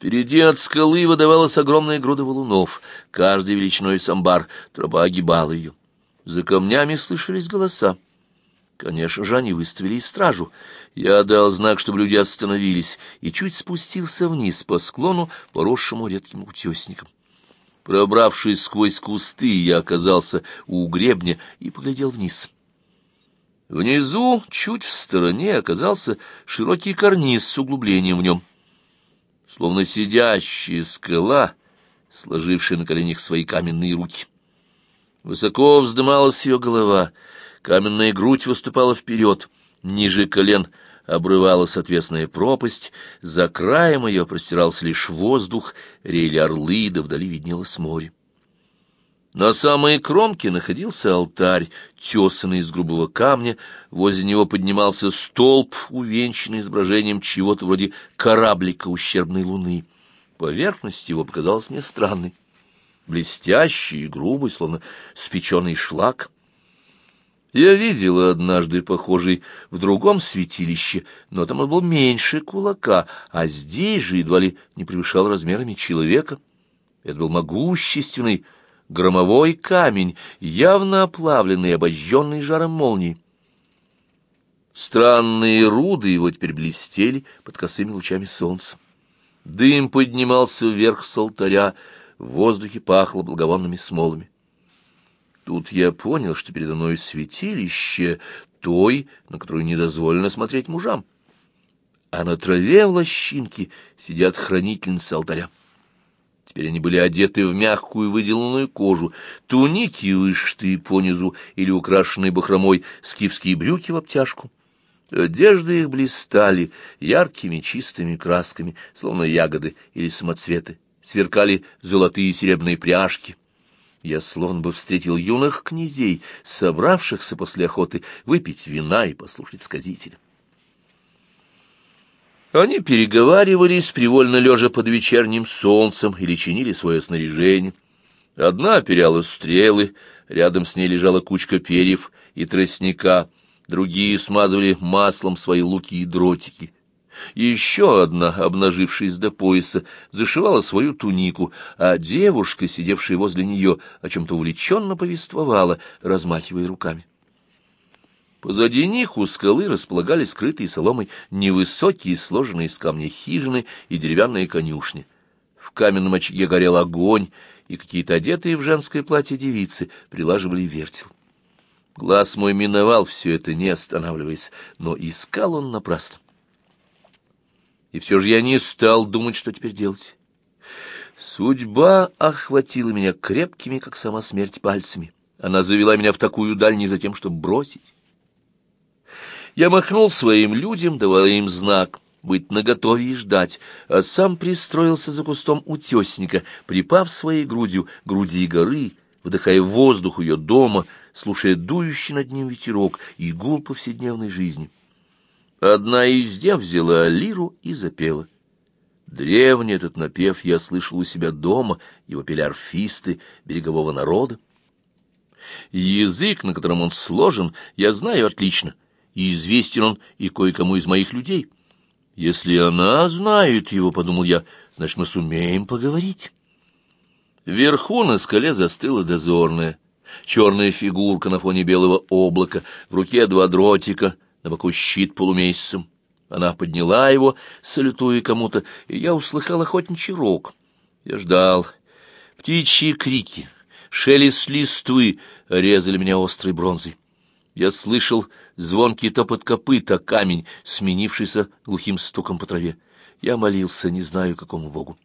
Впереди от скалы выдавалась огромная груда валунов, каждый величиной самбар, тропа огибала ее. За камнями слышались голоса. Конечно же, они выставили и стражу. Я дал знак, чтобы люди остановились, и чуть спустился вниз по склону, поросшему редким утесником. Пробравшись сквозь кусты, я оказался у гребня и поглядел вниз. Внизу, чуть в стороне, оказался широкий карниз с углублением в нем. Словно сидящая скала, сложившая на коленях свои каменные руки. Высоко вздымалась ее голова — Каменная грудь выступала вперед, ниже колен обрывалась отвесная пропасть, за краем ее простирался лишь воздух, рели орлы, да вдали виднелось море. На самой кромке находился алтарь, тесанный из грубого камня, возле него поднимался столб, увенчанный изображением чего-то вроде кораблика ущербной луны. Поверхность его показалась мне странной, блестящий и грубый, словно спеченный шлак — я видела однажды похожий в другом святилище, но там он был меньше кулака, а здесь же едва ли не превышал размерами человека. Это был могущественный громовой камень, явно оплавленный и обожженный жаром молнии. Странные руды его теперь блестели под косыми лучами солнца. Дым поднимался вверх с алтаря, в воздухе пахло благовонными смолами. Тут я понял, что передо мной святилище той, на которую не дозволено смотреть мужам. А на траве в лощинке сидят хранительницы алтаря. Теперь они были одеты в мягкую выделанную кожу, туники вышитые понизу или украшенные бахромой, скифские брюки в обтяжку. Одежды их блистали яркими чистыми красками, словно ягоды или самоцветы, сверкали золотые и серебряные пряжки. Я словно бы встретил юных князей, собравшихся после охоты выпить вина и послушать сказителя. Они переговаривались, привольно лежа под вечерним солнцем, или чинили свое снаряжение. Одна перяла стрелы, рядом с ней лежала кучка перьев и тростника, другие смазывали маслом свои луки и дротики — еще одна, обнажившись до пояса, зашивала свою тунику, а девушка, сидевшая возле нее, о чем-то увлеченно повествовала, размахивая руками. Позади них у скалы располагались скрытые соломой невысокие, сложенные из камня хижины и деревянные конюшни. В каменном очаге горел огонь, и какие-то одетые в женское платье девицы прилаживали вертел. Глаз мой миновал все это, не останавливаясь, но искал он напрасно. И все же я не стал думать, что теперь делать. Судьба охватила меня крепкими, как сама смерть, пальцами. Она завела меня в такую даль не за тем, чтобы бросить. Я махнул своим людям, давая им знак быть наготове и ждать, а сам пристроился за кустом утесника, припав своей грудью груди горы, вдыхая воздух ее дома, слушая дующий над ним ветерок и гул повседневной жизни. Одна из дев взяла лиру и запела. Древний этот напев я слышал у себя дома, его пели орфисты берегового народа. Язык, на котором он сложен, я знаю отлично, и известен он и кое-кому из моих людей. Если она знает его, — подумал я, — значит, мы сумеем поговорить. Вверху на скале застыла дозорная, черная фигурка на фоне белого облака, в руке два дротика — на боку щит полумесяцем. Она подняла его, салютуя кому-то, и я услыхал охотничий рог. Я ждал. Птичьи крики, шелест листвы резали меня острой бронзой. Я слышал звонкий топот копыта, камень, сменившийся глухим стуком по траве. Я молился, не знаю, какому богу.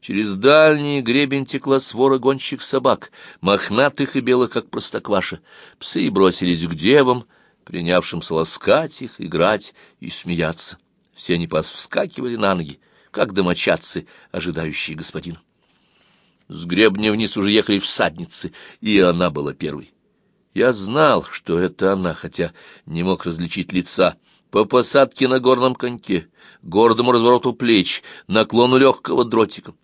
Через дальний гребень текла свора гонщик собак, мохнатых и белых, как простокваша. Псы бросились к девам, принявшимся ласкать их, играть и смеяться. Все они вскакивали на ноги, как домочадцы, ожидающие господина. С гребня вниз уже ехали всадницы, и она была первой. Я знал, что это она, хотя не мог различить лица. По посадке на горном коньке, гордому развороту плеч, наклону легкого дротика.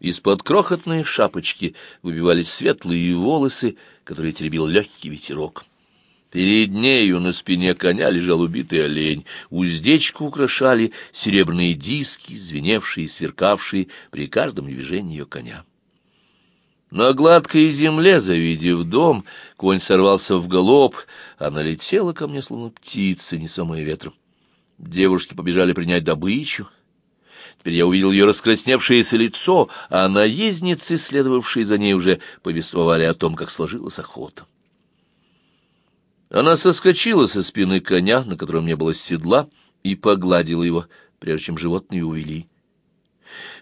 Из-под крохотной шапочки выбивались светлые волосы, которые теребил легкий ветерок. Перед нею на спине коня лежал убитый олень, уздечку украшали серебряные диски, звеневшие и сверкавшие при каждом движении ее коня. На гладкой земле, завидев дом, конь сорвался в галоп, она летела ко мне, словно птица, несомая ветром. Девушки побежали принять добычу. Теперь я увидел ее раскрасневшееся лицо, а наездницы, следовавшие за ней, уже повествовали о том, как сложилась охота. Она соскочила со спины коня, на котором не было седла, и погладила его, прежде чем животные увели.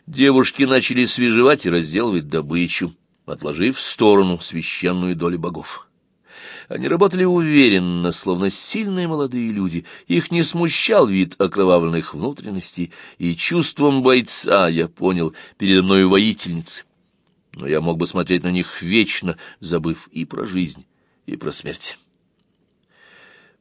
Девушки начали свежевать и разделывать добычу, отложив в сторону священную долю богов. Они работали уверенно, словно сильные молодые люди. Их не смущал вид окровавленных внутренностей, и чувством бойца я понял передо мной воительницы. Но я мог бы смотреть на них вечно, забыв и про жизнь, и про смерть.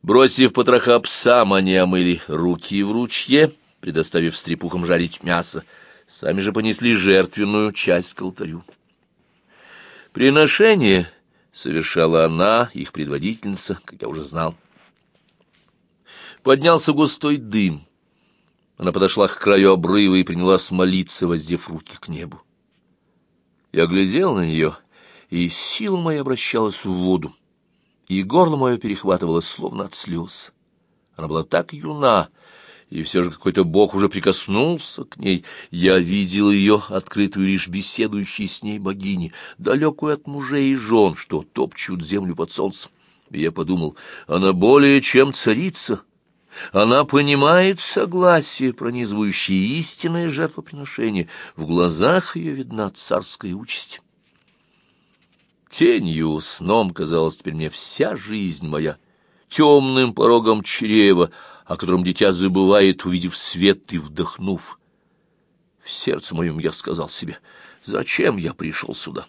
Бросив потроха псам, они омыли руки в ручье, предоставив стрепухам жарить мясо. Сами же понесли жертвенную часть к алтарю. Приношение совершала она, их предводительница, как я уже знал. Поднялся густой дым. Она подошла к краю обрыва и принялась молиться, воздев руки к небу. Я глядел на нее, и сила моя обращалась в воду, и горло мое перехватывалось, словно от слез. Она была так юна, и все же какой-то бог уже прикоснулся к ней. Я видел ее, открытую лишь беседующей с ней богини, далекую от мужей и жен, что топчут землю под солнцем. И я подумал, она более чем царица. Она понимает согласие, пронизывающее истинное жертвоприношение. В глазах ее видна царская участь. Тенью, сном казалась теперь мне вся жизнь моя, темным порогом чрева, о котором дитя забывает, увидев свет и вдохнув. В сердце моем я сказал себе, зачем я пришел сюда?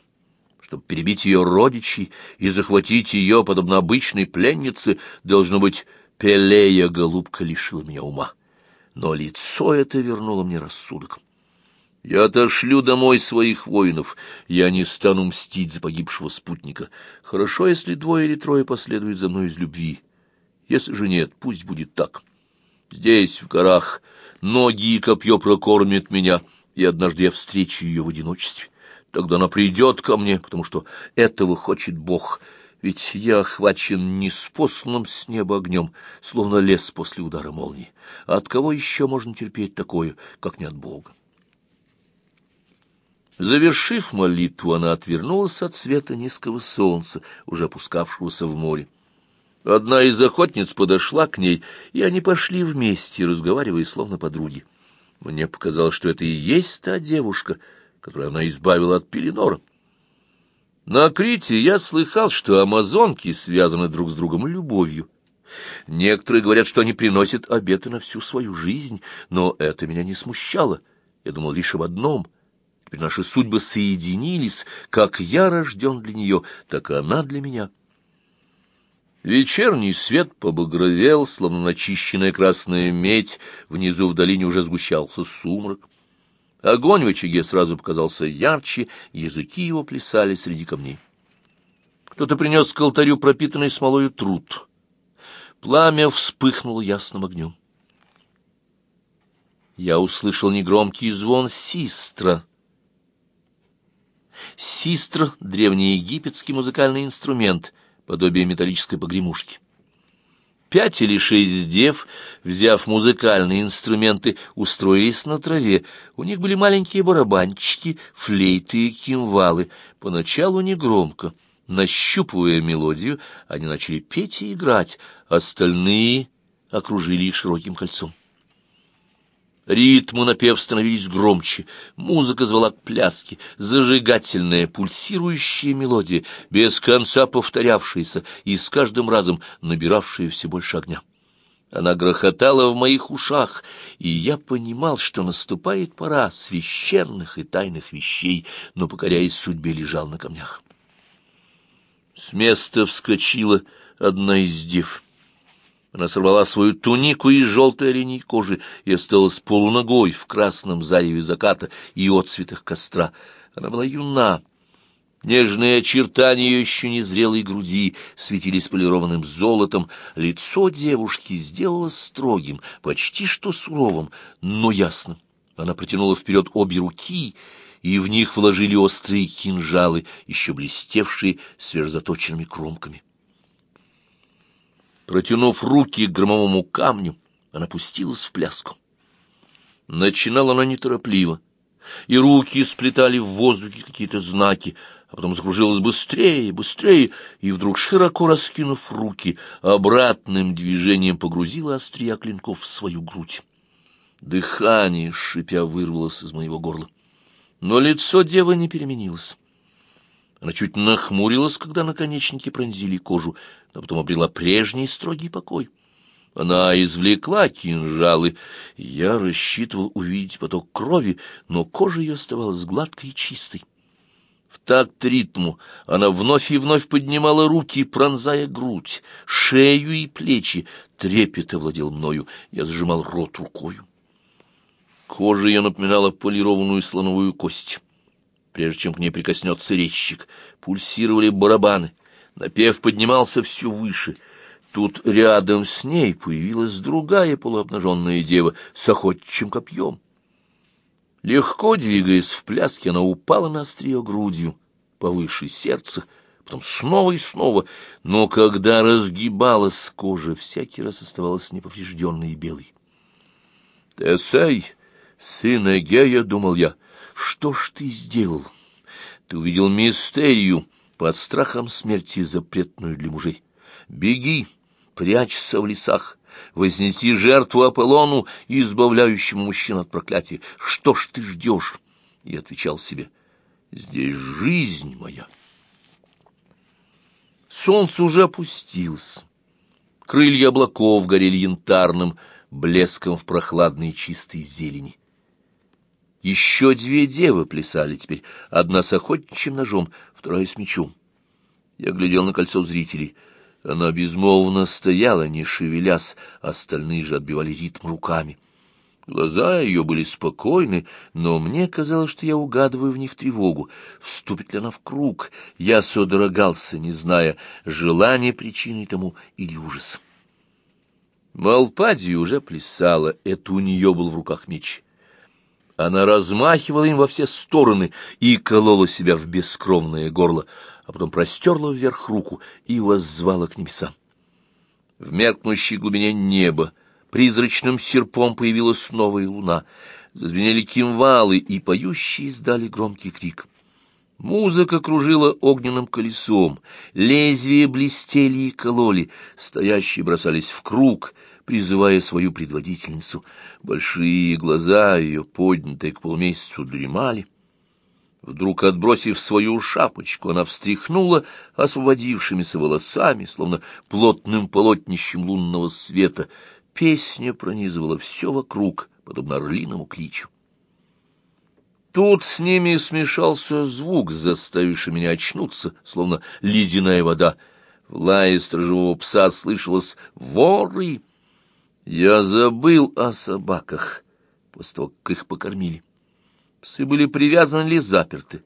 Чтобы перебить ее родичей и захватить ее, подобно обычной пленнице, должно быть, Пелея, голубка, лишила меня ума. Но лицо это вернуло мне рассудок. Я отошлю домой своих воинов, я не стану мстить за погибшего спутника. Хорошо, если двое или трое последуют за мной из любви. Если же нет, пусть будет так. Здесь, в горах, ноги и копье прокормят меня, и однажды я встречу ее в одиночестве. Тогда она придет ко мне, потому что этого хочет Бог, ведь я охвачен неспосланным с неба огнем, словно лес после удара молнии. А от кого еще можно терпеть такое, как не от Бога? Завершив молитву, она отвернулась от света низкого солнца, уже опускавшегося в море. Одна из охотниц подошла к ней, и они пошли вместе, разговаривая словно подруги. Мне показалось, что это и есть та девушка, которую она избавила от Пеленора. На Крите я слыхал, что амазонки связаны друг с другом любовью. Некоторые говорят, что они приносят обеты на всю свою жизнь, но это меня не смущало. Я думал лишь об одном. Теперь наши судьбы соединились, как я рожден для нее, так и она для меня. Вечерний свет побагровел, словно начищенная красная медь, внизу в долине уже сгущался сумрак. Огонь в очаге сразу показался ярче, языки его плясали среди камней. Кто-то принес к алтарю пропитанный смолою труд. Пламя вспыхнуло ясным огнем. Я услышал негромкий звон систра. Систр — древнеегипетский музыкальный инструмент — подобие металлической погремушки. Пять или шесть дев, взяв музыкальные инструменты, устроились на траве. У них были маленькие барабанчики, флейты и кимвалы. Поначалу негромко. Нащупывая мелодию, они начали петь и играть, остальные окружили их широким кольцом. Ритмы напев становились громче, музыка звала к пляске, зажигательная, пульсирующая мелодия, без конца повторявшаяся и с каждым разом набиравшая все больше огня. Она грохотала в моих ушах, и я понимал, что наступает пора священных и тайных вещей, но, покоряясь судьбе, лежал на камнях. С места вскочила одна из дев — она сорвала свою тунику из желтой оленей кожи и осталась полуногой в красном зареве заката и отцветах костра. Она была юна. Нежные очертания ее еще незрелой груди светились полированным золотом. Лицо девушки сделалось строгим, почти что суровым, но ясным. Она протянула вперед обе руки, и в них вложили острые кинжалы, еще блестевшие свежезаточенными кромками. Протянув руки к громовому камню, она пустилась в пляску. Начинала она неторопливо, и руки сплетали в воздухе какие-то знаки, а потом закружилась быстрее, быстрее, и вдруг, широко раскинув руки, обратным движением погрузила острия клинков в свою грудь. Дыхание, шипя, вырвалось из моего горла. Но лицо девы не переменилось. Она чуть нахмурилась, когда наконечники пронзили кожу, но потом обрела прежний строгий покой. Она извлекла кинжалы. Я рассчитывал увидеть поток крови, но кожа ее оставалась гладкой и чистой. В такт ритму она вновь и вновь поднимала руки, пронзая грудь, шею и плечи. Трепет овладел мною, я сжимал рот рукою. Кожа ее напоминала полированную слоновую кость. Прежде чем к ней прикоснется резчик, пульсировали барабаны. Напев поднимался все выше. Тут рядом с ней появилась другая полуобнаженная дева с охотчим копьем. Легко двигаясь в пляске, она упала на острие грудью, повыше сердца, потом снова и снова, но когда разгибалась кожа, всякий раз оставалась неповрежденной и белой. «Тесей, сын Эгея, — думал я, — что ж ты сделал? Ты увидел мистерию под страхом смерти, запретную для мужей. Беги, прячься в лесах, вознеси жертву Аполлону, избавляющему мужчин от проклятия. Что ж ты ждешь? И отвечал себе, здесь жизнь моя. Солнце уже опустилось. Крылья облаков горели янтарным блеском в прохладной чистой зелени. Еще две девы плясали теперь, одна с охотничьим ножом, вторая с мечом. Я глядел на кольцо зрителей — она безмолвно стояла, не шевелясь, остальные же отбивали ритм руками. Глаза ее были спокойны, но мне казалось, что я угадываю в них тревогу. Вступит ли она в круг? Я содрогался, не зная, желание причиной тому или ужас. Малпадия уже плясала, это у нее был в руках меч. Она размахивала им во все стороны и колола себя в бескровное горло — а потом простерла вверх руку и воззвала к небесам. В меркнущей глубине неба призрачным серпом появилась новая луна. Зазвенели кимвалы, и поющие издали громкий крик. Музыка кружила огненным колесом, лезвия блестели и кололи, стоящие бросались в круг, призывая свою предводительницу. Большие глаза ее, поднятые к полумесяцу, дремали. Вдруг, отбросив свою шапочку, она встряхнула освободившимися волосами, словно плотным полотнищем лунного света. Песня пронизывала все вокруг, подобно орлиному кличу. Тут с ними смешался звук, заставивший меня очнуться, словно ледяная вода. В лае стражевого пса слышалось «Воры!» Я забыл о собаках после того, как их покормили. Псы были привязаны или заперты.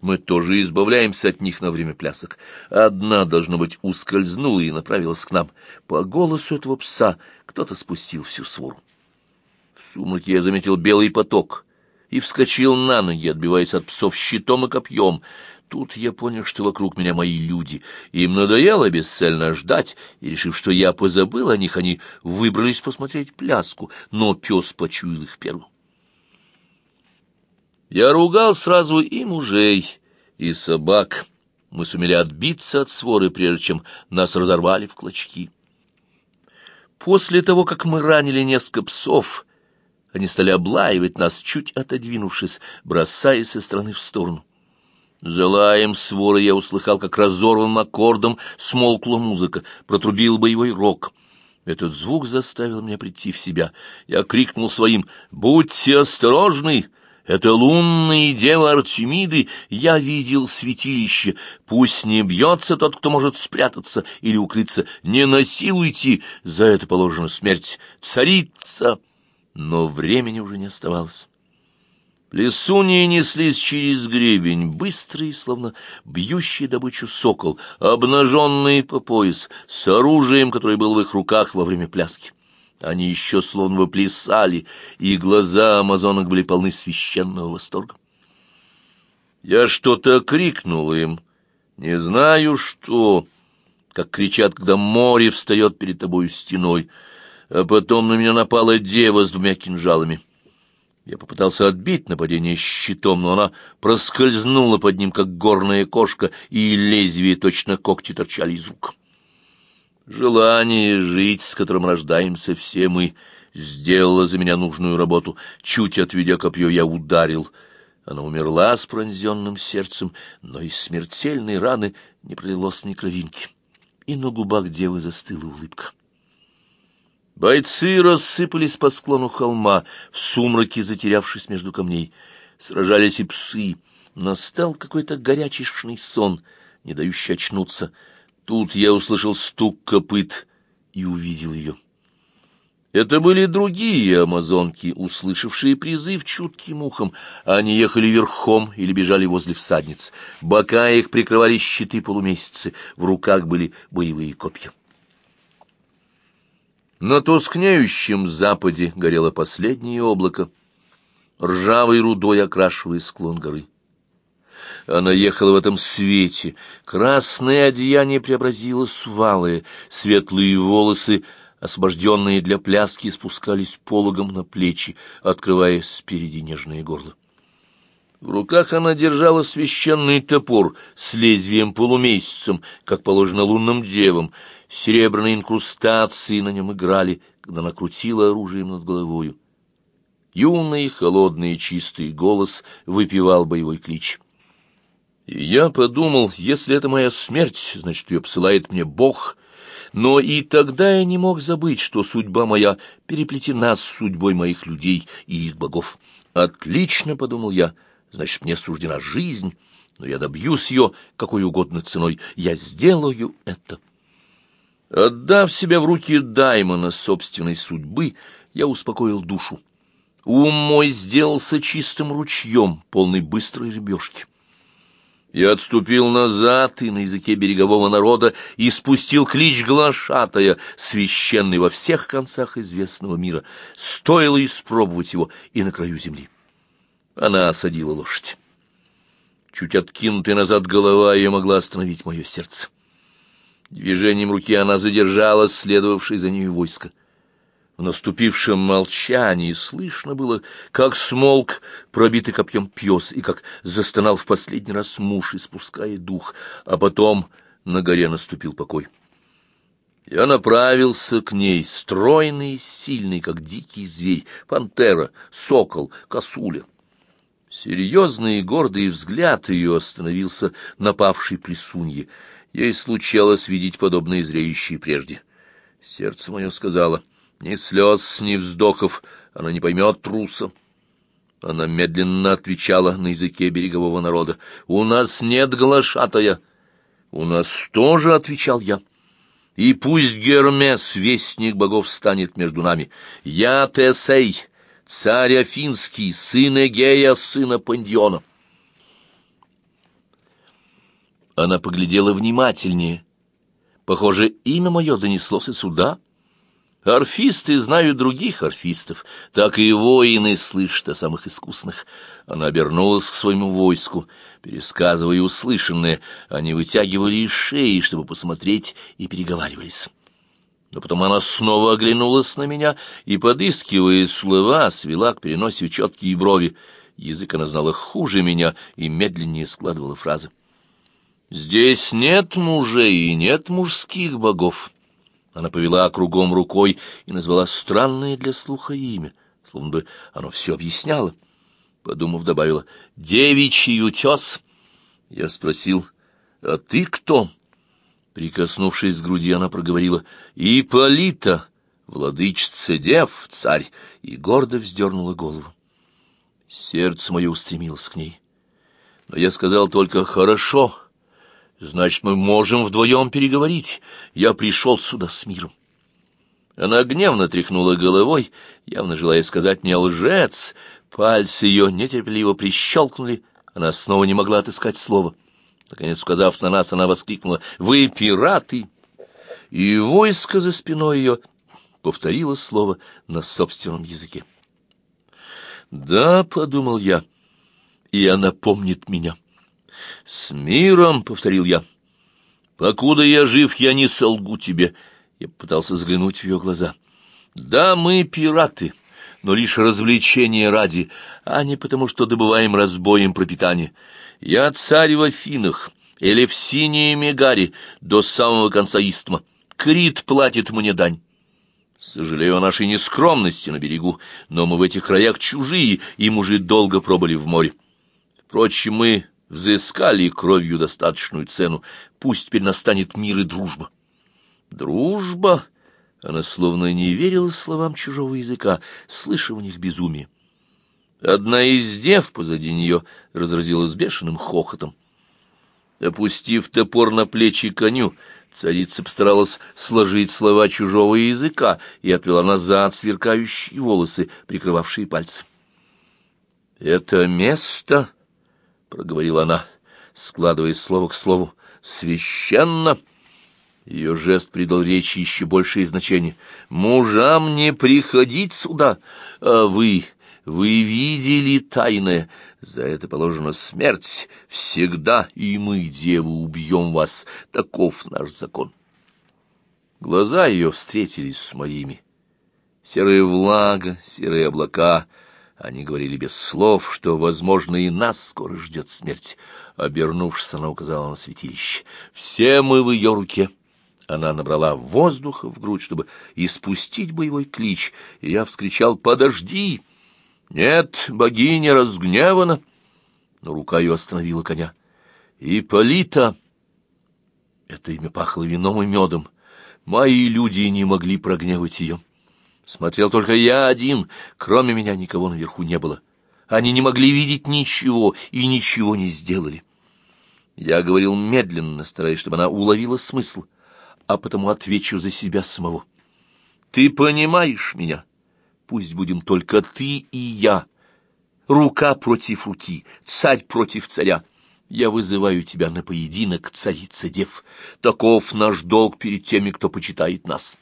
Мы тоже избавляемся от них на время плясок. Одна, должно быть, ускользнула и направилась к нам. По голосу этого пса кто-то спустил всю свору. В сумраке я заметил белый поток и вскочил на ноги, отбиваясь от псов щитом и копьем. Тут я понял, что вокруг меня мои люди. Им надоело бесцельно ждать, и, решив, что я позабыл о них, они выбрались посмотреть пляску, но пес почуял их первым. Я ругал сразу и мужей, и собак. Мы сумели отбиться от своры, прежде чем нас разорвали в клочки. После того, как мы ранили несколько псов, они стали облаивать нас, чуть отодвинувшись, бросаясь со стороны в сторону. За лаем своры я услыхал, как разорванным аккордом смолкла музыка, протрубил боевой рог. Этот звук заставил меня прийти в себя. Я крикнул своим «Будьте осторожны!» Это лунные девы Артемиды, я видел святилище. Пусть не бьется тот, кто может спрятаться или укрыться. Не насилуйте, за это положена смерть. Царица! Но времени уже не оставалось. Плесуньи неслись через гребень, быстрые, словно бьющий добычу сокол, обнаженные по пояс, с оружием, которое было в их руках во время пляски. Они еще словно бы плясали, и глаза амазонок были полны священного восторга. Я что-то крикнул им, не знаю что, как кричат, когда море встает перед тобою стеной, а потом на меня напала дева с двумя кинжалами. Я попытался отбить нападение щитом, но она проскользнула под ним, как горная кошка, и лезвие точно когти торчали из рук. Желание жить, с которым рождаемся все мы, сделало за меня нужную работу. Чуть отведя копье, я ударил. Она умерла с пронзенным сердцем, но из смертельной раны не пролилось ни кровинки, и на губах девы застыла улыбка. Бойцы рассыпались по склону холма, в сумраке затерявшись между камней. Сражались и псы. Настал какой-то горячечный сон, не дающий очнуться. Тут я услышал стук копыт и увидел ее. Это были другие амазонки, услышавшие призыв чутким ухом. Они ехали верхом или бежали возле всадниц. Бока их прикрывали щиты полумесяцы, в руках были боевые копья. На тускнеющем западе горело последнее облако, ржавой рудой окрашивая склон горы. Она ехала в этом свете, красное одеяние преобразилось в алое, светлые волосы, освобожденные для пляски, спускались пологом на плечи, открывая спереди нежное горло. В руках она держала священный топор с лезвием полумесяцем, как положено лунным девам, Серебряные инкрустации на нем играли, когда накрутила оружием над головою. Юный, холодный, чистый голос выпивал боевой клич. И я подумал, если это моя смерть, значит, ее посылает мне Бог. Но и тогда я не мог забыть, что судьба моя переплетена с судьбой моих людей и их богов. Отлично, — подумал я, — значит, мне суждена жизнь, но я добьюсь ее какой угодно ценой. Я сделаю это. Отдав себя в руки Даймона собственной судьбы, я успокоил душу. Ум мой сделался чистым ручьем, полный быстрой рыбешки. Я отступил назад и на языке берегового народа и спустил клич глашатая, священный во всех концах известного мира. Стоило испробовать его и на краю земли. Она осадила лошадь. Чуть откинутая назад голова ее могла остановить мое сердце. Движением руки она задержала следовавшее за ней войско. В наступившем молчании слышно было, как смолк пробитый копьем пес и как застонал в последний раз муж, испуская дух, а потом на горе наступил покой. Я направился к ней, стройный и сильный, как дикий зверь, пантера, сокол, косуля. Серьезный и гордый взгляд ее остановился на павшей плесунье — Ей случалось видеть подобные зрелища прежде. Сердце мое сказала, ни слез, ни вздохов, она не поймет труса. Она медленно отвечала на языке берегового народа. «У нас нет глашатая». «У нас тоже», — отвечал я. «И пусть Гермес, вестник богов, станет между нами. Я Тесей, царь Афинский, сын Эгея, сына Пандиона». Она поглядела внимательнее. Похоже, имя мое донеслось и сюда. Орфисты знают других орфистов, так и воины слышат о самых искусных. Она обернулась к своему войску, пересказывая услышанное. Они вытягивали из шеи, чтобы посмотреть, и переговаривались. Но потом она снова оглянулась на меня и, подыскивая слова, свела к переносию четкие брови. Язык она знала хуже меня и медленнее складывала фразы. Здесь нет мужей и нет мужских богов. Она повела кругом рукой и назвала странное для слуха имя, словно бы оно все объясняло. Подумав, добавила «Девичий утес». Я спросил «А ты кто?» Прикоснувшись к груди, она проговорила «Ипполита, владычица дев, царь», и гордо вздернула голову. Сердце мое устремилось к ней. Но я сказал только «Хорошо». Значит, мы можем вдвоем переговорить. Я пришел сюда с миром. Она гневно тряхнула головой, явно желая сказать «не лжец», Пальцы ее нетерпеливо прищелкнули, она снова не могла отыскать слово. Наконец, сказав на нас, она воскликнула «Вы пираты!» И войско за спиной ее повторило слово на собственном языке. «Да», — подумал я, — «и она помнит меня». «С миром», — повторил я, — «покуда я жив, я не солгу тебе». Я пытался взглянуть в ее глаза. «Да, мы пираты» но лишь развлечение ради, а не потому, что добываем разбоем пропитание. Я царь в Афинах или в Синей Мегаре до самого конца Истма. Крит платит мне дань. Сожалею о нашей нескромности на берегу, но мы в этих краях чужие, и мужи долго пробыли в море. Впрочем, мы взыскали кровью достаточную цену, пусть теперь настанет мир и дружба. Дружба? Она словно не верила словам чужого языка, слыша в них безумие. Одна из дев позади нее разразилась бешеным хохотом. Опустив топор на плечи коню, царица постаралась сложить слова чужого языка и отвела назад сверкающие волосы, прикрывавшие пальцы. «Это место, — проговорила она, складывая слово к слову, — священно!» Ее жест придал речи еще большее значение. «Мужам не приходить сюда, а вы, вы видели тайное. За это положена смерть. Всегда и мы, девы, убьем вас. Таков наш закон». Глаза ее встретились с моими. Серая влага, серые облака. Они говорили без слов, что, возможно, и нас скоро ждет смерть. Обернувшись, она указала на святилище. «Все мы в ее руке». Она набрала воздуха в грудь, чтобы испустить боевой клич, и я вскричал «Подожди!» «Нет, богиня разгневана!» Но рука ее остановила коня. «Ипполита!» Это имя пахло вином и медом. Мои люди не могли прогневать ее. Смотрел только я один, кроме меня никого наверху не было. Они не могли видеть ничего и ничего не сделали. Я говорил медленно, стараясь, чтобы она уловила смысл а потому отвечу за себя самого. Ты понимаешь меня? Пусть будем только ты и я. Рука против руки, царь против царя. Я вызываю тебя на поединок, царица дев. Таков наш долг перед теми, кто почитает нас.